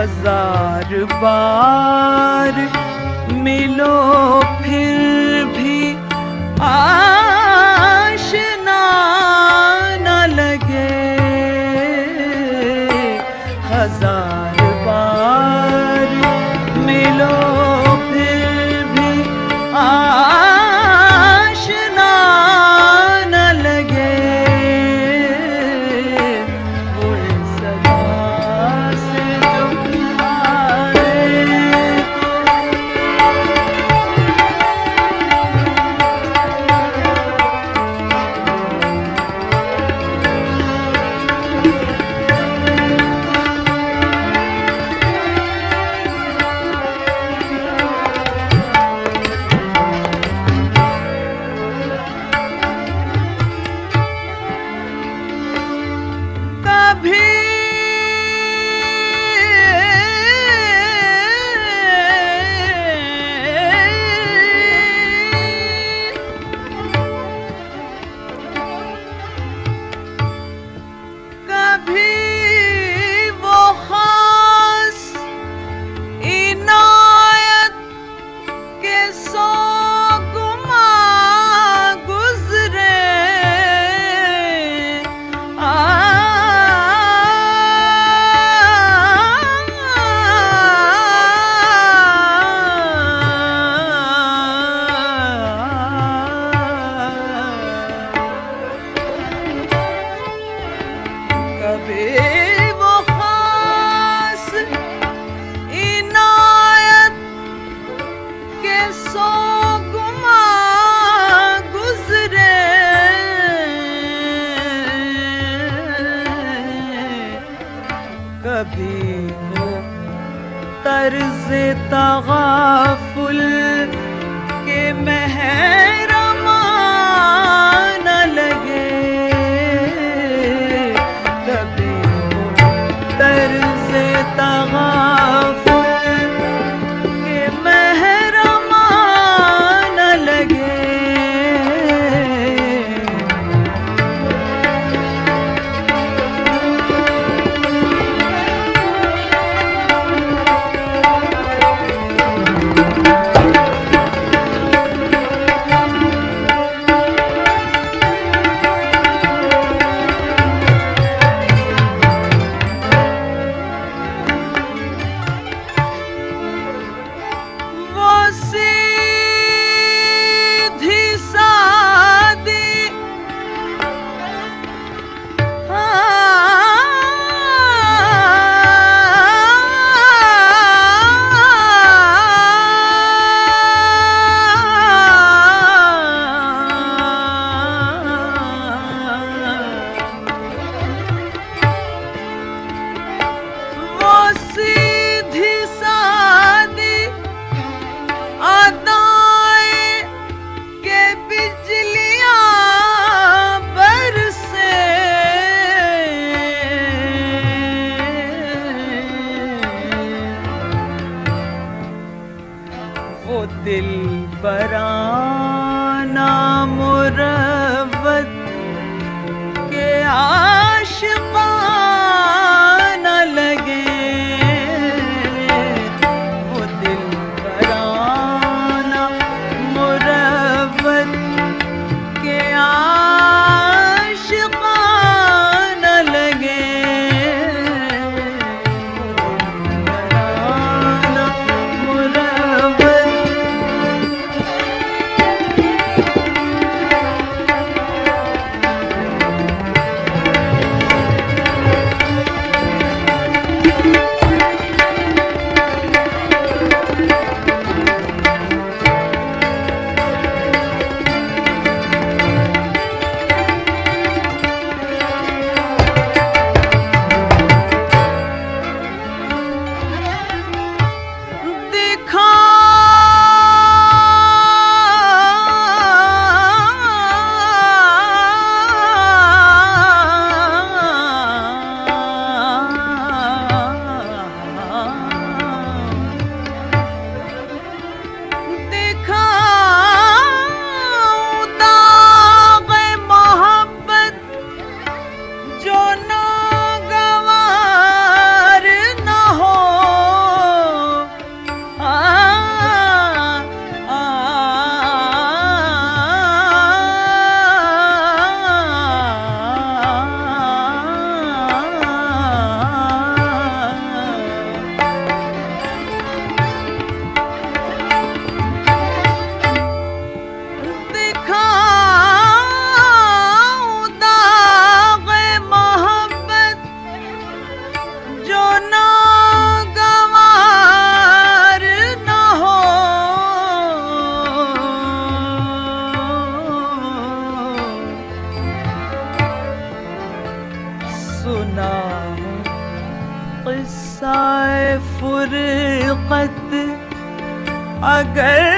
ہزار بار ملو پھر بھی آ طرز پرانا مروت اگر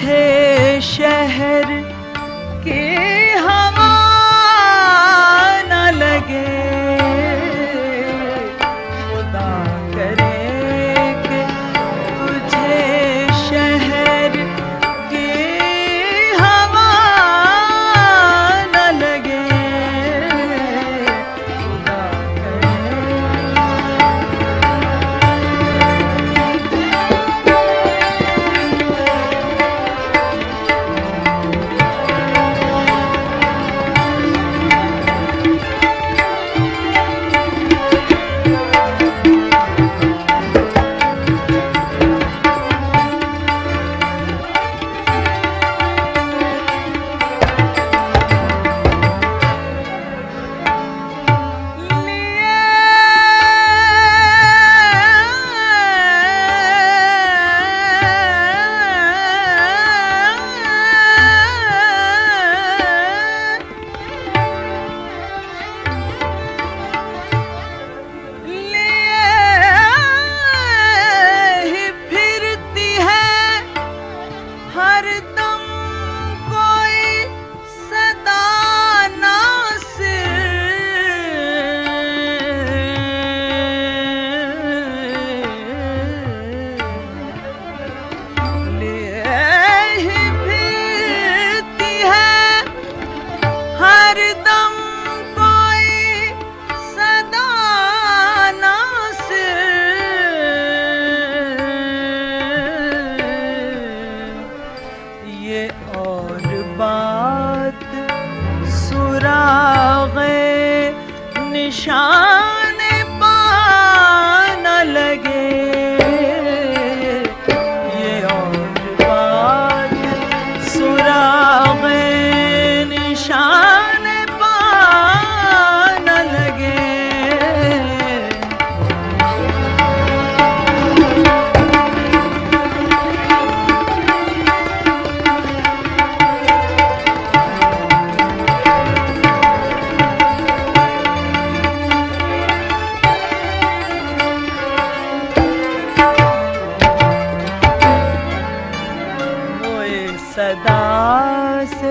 مجھے سے